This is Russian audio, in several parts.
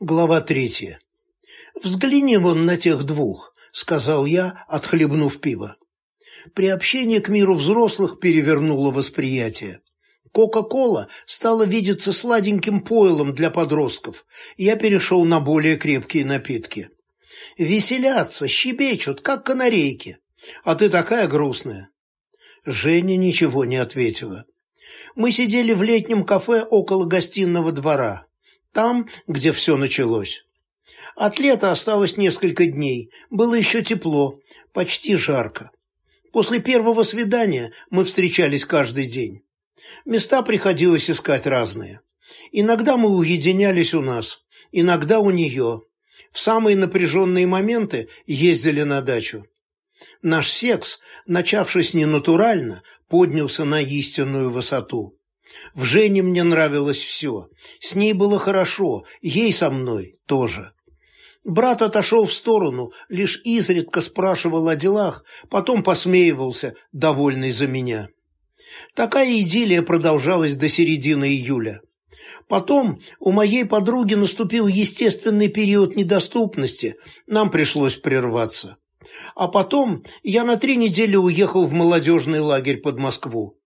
Глава третья. «Взгляни вон на тех двух», — сказал я, отхлебнув пиво. Приобщение к миру взрослых перевернуло восприятие. Кока-кола стала видеться сладеньким пойлом для подростков, я перешел на более крепкие напитки. Веселятся, щебечут, как канарейки. А ты такая грустная. Женя ничего не ответила. Мы сидели в летнем кафе около гостиного двора. Там, где все началось. От лета осталось несколько дней. Было еще тепло, почти жарко. После первого свидания мы встречались каждый день. Места приходилось искать разные. Иногда мы уединялись у нас, иногда у нее. В самые напряженные моменты ездили на дачу. Наш секс, начавшись ненатурально, поднялся на истинную высоту. В Жене мне нравилось все. С ней было хорошо, ей со мной тоже. Брат отошел в сторону, лишь изредка спрашивал о делах, потом посмеивался, довольный за меня. Такая идиллия продолжалась до середины июля. Потом у моей подруги наступил естественный период недоступности, нам пришлось прерваться. А потом я на три недели уехал в молодежный лагерь под Москву.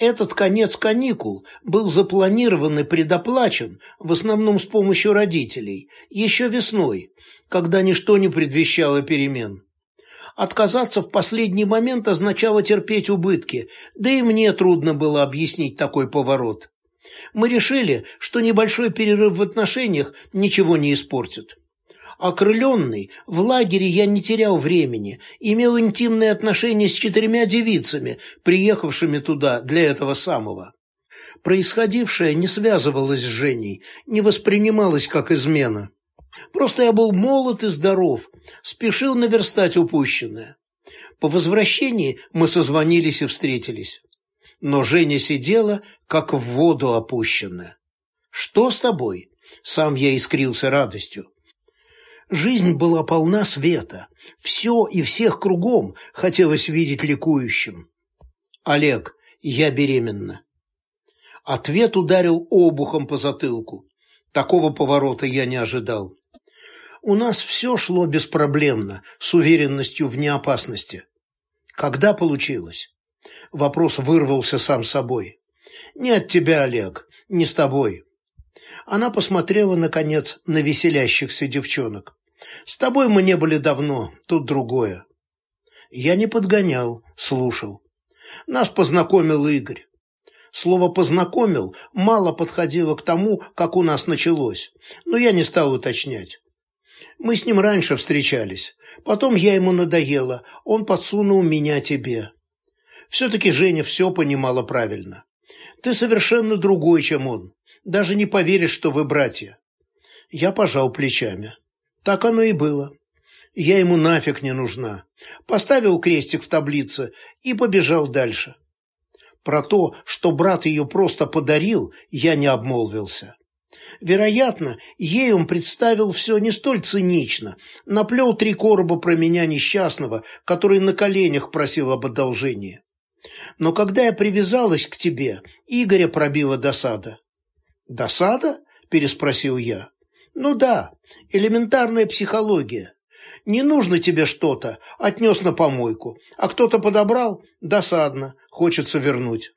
Этот конец каникул был запланирован и предоплачен, в основном с помощью родителей, еще весной, когда ничто не предвещало перемен. Отказаться в последний момент означало терпеть убытки, да и мне трудно было объяснить такой поворот. Мы решили, что небольшой перерыв в отношениях ничего не испортит. Окрыленный, в лагере я не терял времени, имел интимные отношения с четырьмя девицами, приехавшими туда для этого самого. Происходившее не связывалось с Женей, не воспринималось как измена. Просто я был молод и здоров, спешил наверстать упущенное. По возвращении мы созвонились и встретились. Но Женя сидела, как в воду опущенная. «Что с тобой?» Сам я искрился радостью. Жизнь была полна света. Все и всех кругом хотелось видеть ликующим. «Олег, я беременна». Ответ ударил обухом по затылку. Такого поворота я не ожидал. У нас все шло беспроблемно, с уверенностью в неопасности. Когда получилось? Вопрос вырвался сам собой. Не от тебя, Олег, не с тобой. Она посмотрела, наконец, на веселящихся девчонок. С тобой мы не были давно, тут другое. Я не подгонял, слушал. Нас познакомил Игорь. Слово «познакомил» мало подходило к тому, как у нас началось, но я не стал уточнять. Мы с ним раньше встречались. Потом я ему надоела, он подсунул меня тебе. Все-таки Женя все понимала правильно. Ты совершенно другой, чем он. Даже не поверишь, что вы братья. Я пожал плечами. Так оно и было. Я ему нафиг не нужна. Поставил крестик в таблице и побежал дальше. Про то, что брат ее просто подарил, я не обмолвился. Вероятно, ей он представил все не столь цинично, наплел три короба про меня несчастного, который на коленях просил об одолжении. Но когда я привязалась к тебе, Игоря пробила досада. «Досада?» – переспросил я. «Ну да, элементарная психология. Не нужно тебе что-то, отнес на помойку, а кто-то подобрал – досадно, хочется вернуть».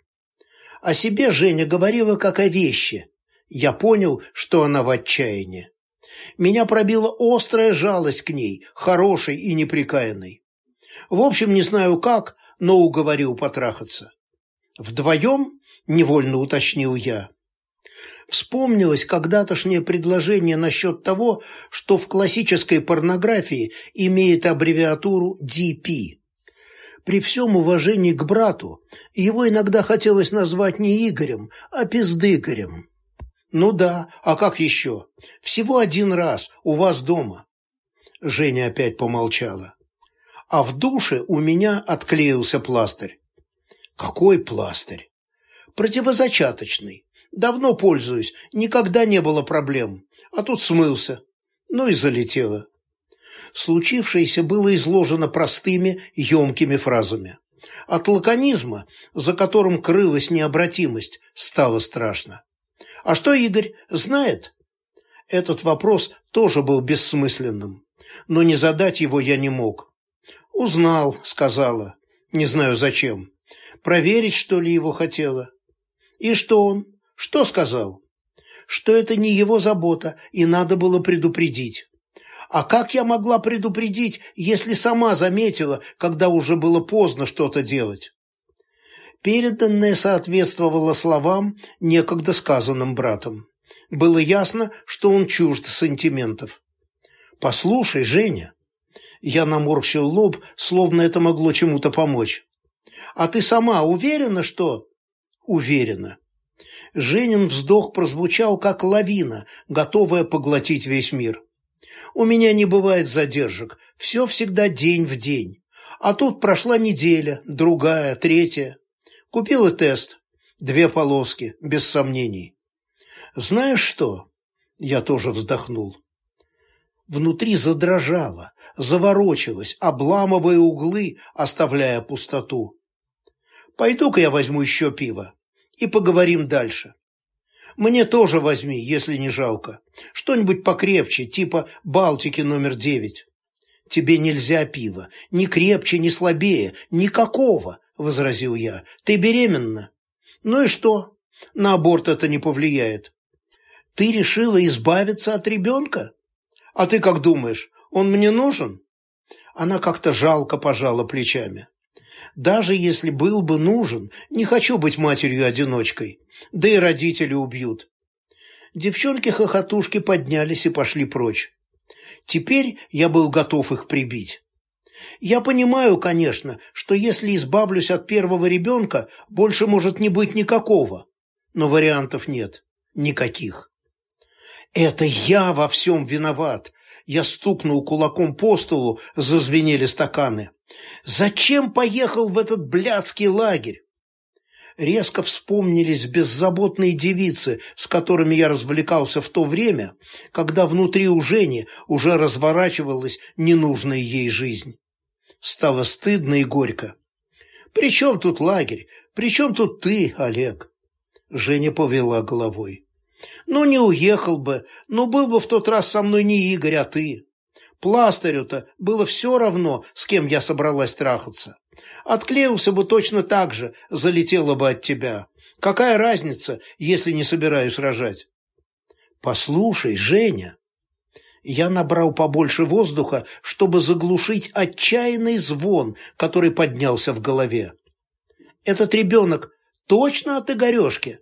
О себе Женя говорила как о вещи. Я понял, что она в отчаянии. Меня пробила острая жалость к ней, хорошей и неприкаянной. В общем, не знаю как, но уговорил потрахаться. «Вдвоем?» – невольно уточнил я. Вспомнилось когда-тошнее предложение насчет того, что в классической порнографии имеет аббревиатуру DP. При всем уважении к брату, его иногда хотелось назвать не Игорем, а Пиздыгорем. Ну да, а как еще? Всего один раз, у вас дома. Женя опять помолчала а в душе у меня отклеился пластырь. Какой пластырь? Противозачаточный. Давно пользуюсь, никогда не было проблем. А тут смылся. Ну и залетело. Случившееся было изложено простыми, емкими фразами. От лаконизма, за которым крылась необратимость, стало страшно. «А что Игорь знает?» Этот вопрос тоже был бессмысленным, но не задать его я не мог. «Узнал», — сказала, не знаю зачем. Проверить, что ли, его хотела? И что он? Что сказал? Что это не его забота, и надо было предупредить. А как я могла предупредить, если сама заметила, когда уже было поздно что-то делать? Переданное соответствовало словам, некогда сказанным братом. Было ясно, что он чужд сантиментов. «Послушай, Женя». Я наморщил лоб, словно это могло чему-то помочь. «А ты сама уверена, что...» «Уверена». Женин вздох прозвучал, как лавина, готовая поглотить весь мир. У меня не бывает задержек, все всегда день в день. А тут прошла неделя, другая, третья. Купила тест, две полоски, без сомнений. Знаешь что? Я тоже вздохнул. Внутри задрожало, заворочилось, обламывая углы, оставляя пустоту. Пойду-ка я возьму еще пиво и поговорим дальше. Мне тоже возьми, если не жалко. Что-нибудь покрепче, типа «Балтики номер девять». «Тебе нельзя пива. Ни крепче, ни слабее. Никакого», — возразил я. «Ты беременна». «Ну и что? На аборт это не повлияет». «Ты решила избавиться от ребенка? А ты как думаешь, он мне нужен?» Она как-то жалко пожала плечами. «Даже если был бы нужен, не хочу быть матерью-одиночкой да и родители убьют. Девчонки-хохотушки поднялись и пошли прочь. Теперь я был готов их прибить. Я понимаю, конечно, что если избавлюсь от первого ребенка, больше может не быть никакого. Но вариантов нет. Никаких. Это я во всем виноват. Я стукнул кулаком по столу, зазвенели стаканы. Зачем поехал в этот блядский лагерь? резко вспомнились беззаботные девицы, с которыми я развлекался в то время, когда внутри у Жени уже разворачивалась ненужная ей жизнь. Стало стыдно и горько. «При чем тут лагерь? При чем тут ты, Олег?» Женя повела головой. «Ну, не уехал бы, но был бы в тот раз со мной не Игорь, а ты. Пластырю-то было все равно, с кем я собралась трахаться. Отклеился бы точно так же, залетела бы от тебя. Какая разница, если не собираюсь рожать? Послушай, Женя. Я набрал побольше воздуха, чтобы заглушить отчаянный звон, который поднялся в голове. Этот ребенок точно от Игорешки?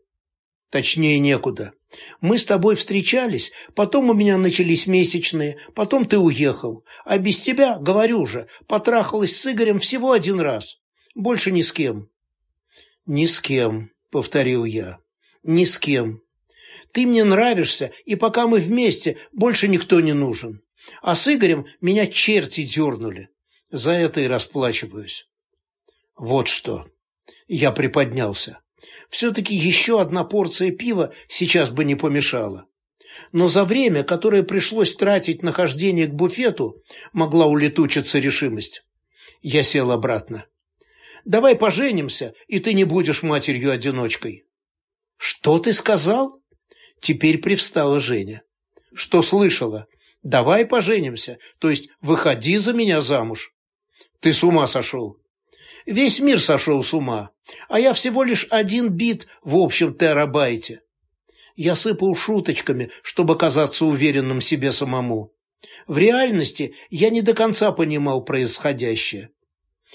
Точнее, некуда. Мы с тобой встречались, потом у меня начались месячные, потом ты уехал. А без тебя, говорю же, потрахалась с Игорем всего один раз. Больше ни с кем». «Ни с кем», — повторил я. «Ни с кем. Ты мне нравишься, и пока мы вместе, больше никто не нужен. А с Игорем меня черти дернули. За это и расплачиваюсь». «Вот что». Я приподнялся. Все-таки еще одна порция пива сейчас бы не помешала. Но за время, которое пришлось тратить на хождение к буфету, могла улетучиться решимость. Я сел обратно. «Давай поженимся, и ты не будешь матерью-одиночкой». «Что ты сказал?» Теперь привстала Женя. «Что слышала? Давай поженимся, то есть выходи за меня замуж». «Ты с ума сошел?» Весь мир сошел с ума, а я всего лишь один бит в общем терабайте. Я сыпал шуточками, чтобы казаться уверенным себе самому. В реальности я не до конца понимал происходящее.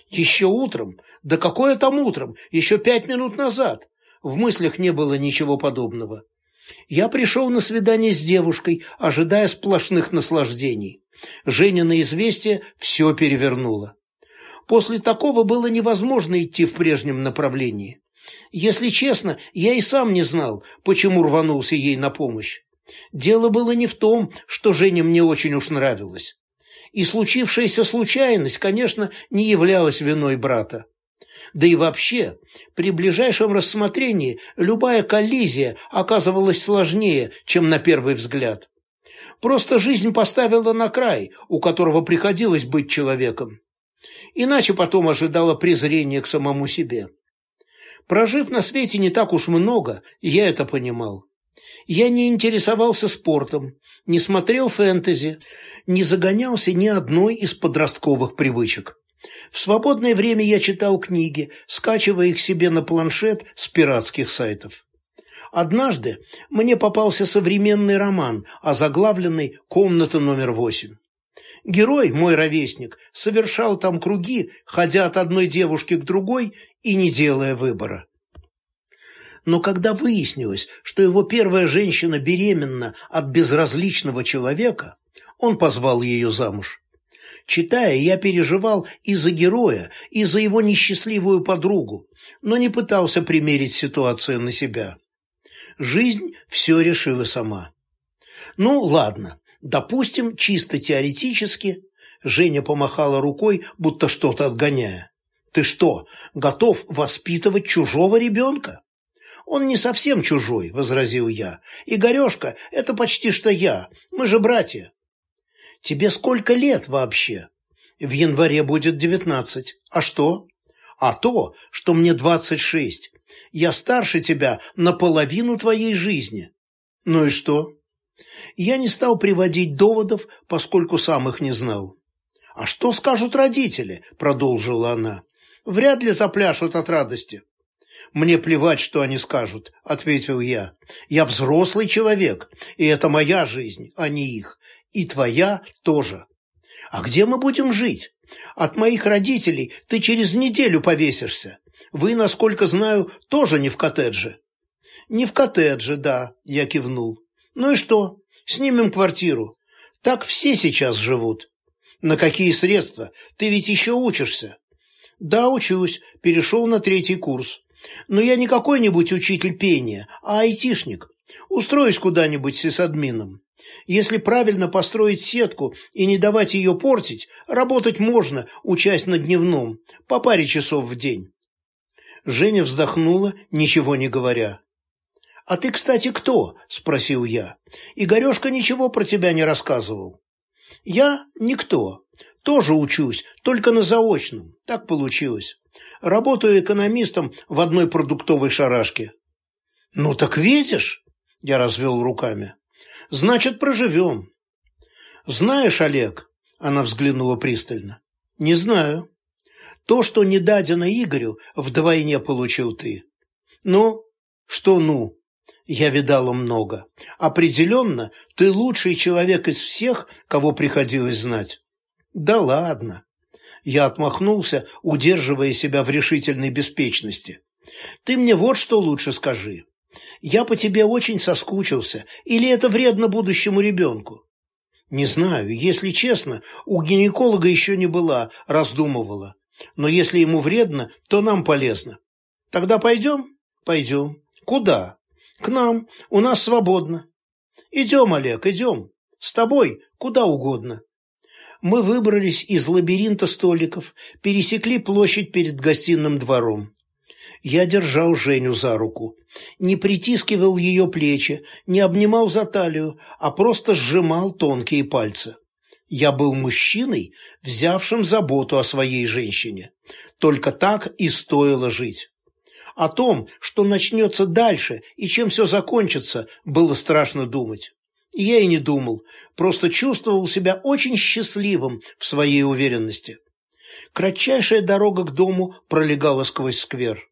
Еще утром, да какое там утром, еще пять минут назад, в мыслях не было ничего подобного. Я пришел на свидание с девушкой, ожидая сплошных наслаждений. Женя на известие все перевернуло. После такого было невозможно идти в прежнем направлении. Если честно, я и сам не знал, почему рванулся ей на помощь. Дело было не в том, что Женя мне очень уж нравилась. И случившаяся случайность, конечно, не являлась виной брата. Да и вообще, при ближайшем рассмотрении любая коллизия оказывалась сложнее, чем на первый взгляд. Просто жизнь поставила на край, у которого приходилось быть человеком. Иначе потом ожидала презрения к самому себе. Прожив на свете не так уж много, я это понимал. Я не интересовался спортом, не смотрел фэнтези, не загонялся ни одной из подростковых привычек. В свободное время я читал книги, скачивая их себе на планшет с пиратских сайтов. Однажды мне попался современный роман, озаглавленный «Комната номер восемь». Герой, мой ровесник, совершал там круги, ходя от одной девушки к другой и не делая выбора. Но когда выяснилось, что его первая женщина беременна от безразличного человека, он позвал ее замуж. Читая, я переживал и за героя, и за его несчастливую подругу, но не пытался примерить ситуацию на себя. Жизнь все решила сама. Ну, ладно, допустим, чисто теоретически, Женя помахала рукой, будто что-то отгоняя. Ты что, готов воспитывать чужого ребенка? «Он не совсем чужой», — возразил я. «Игорешка — это почти что я. Мы же братья». «Тебе сколько лет вообще?» «В январе будет девятнадцать. А что?» «А то, что мне двадцать шесть. Я старше тебя на половину твоей жизни». «Ну и что?» Я не стал приводить доводов, поскольку сам их не знал. «А что скажут родители?» – продолжила она. «Вряд ли запляшут от радости. «Мне плевать, что они скажут», — ответил я. «Я взрослый человек, и это моя жизнь, а не их. И твоя тоже. А где мы будем жить? От моих родителей ты через неделю повесишься. Вы, насколько знаю, тоже не в коттедже». «Не в коттедже, да», — я кивнул. «Ну и что? Снимем квартиру. Так все сейчас живут». «На какие средства? Ты ведь еще учишься». «Да, учусь. Перешел на третий курс. Но я не какой-нибудь учитель пения, а айтишник. Устроюсь куда-нибудь сисадмином. Если правильно построить сетку и не давать ее портить, работать можно, учась на дневном, по паре часов в день. Женя вздохнула, ничего не говоря. «А ты, кстати, кто?» – спросил я. «Игорешка ничего про тебя не рассказывал». «Я никто. Тоже учусь, только на заочном. Так получилось. Работаю экономистом в одной продуктовой шарашке. Ну так видишь, я развел руками. Значит, проживем. Знаешь, Олег, она взглянула пристально. Не знаю. То, что не дадено Игорю, вдвойне получил ты. Ну, что ну? Я видала много. Определенно, ты лучший человек из всех, кого приходилось знать. Да ладно. Я отмахнулся, удерживая себя в решительной беспечности. «Ты мне вот что лучше скажи. Я по тебе очень соскучился, или это вредно будущему ребенку?» «Не знаю, если честно, у гинеколога еще не была, раздумывала. Но если ему вредно, то нам полезно. Тогда пойдем?» «Пойдем. Куда?» «К нам. У нас свободно». «Идем, Олег, идем. С тобой куда угодно» мы выбрались из лабиринта столиков, пересекли площадь перед гостиным двором. Я держал Женю за руку, не притискивал ее плечи, не обнимал за талию, а просто сжимал тонкие пальцы. Я был мужчиной, взявшим заботу о своей женщине. Только так и стоило жить. О том, что начнется дальше и чем все закончится, было страшно думать. Я и не думал, просто чувствовал себя очень счастливым в своей уверенности. Кратчайшая дорога к дому пролегала сквозь сквер.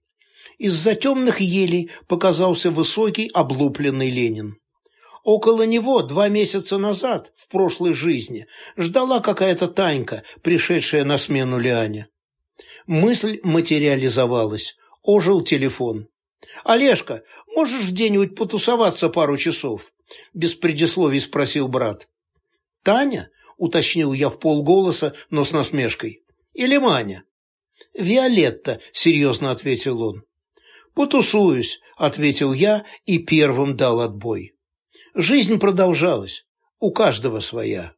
Из-за темных елей показался высокий облупленный Ленин. Около него два месяца назад, в прошлой жизни, ждала какая-то Танька, пришедшая на смену Лиане. Мысль материализовалась. Ожил телефон. «Олежка, можешь где-нибудь потусоваться пару часов?» Без предисловий спросил брат. «Таня?» – уточнил я в полголоса, но с насмешкой. «Или Маня?» «Виолетта», – серьезно ответил он. «Потусуюсь», – ответил я и первым дал отбой. Жизнь продолжалась, у каждого своя.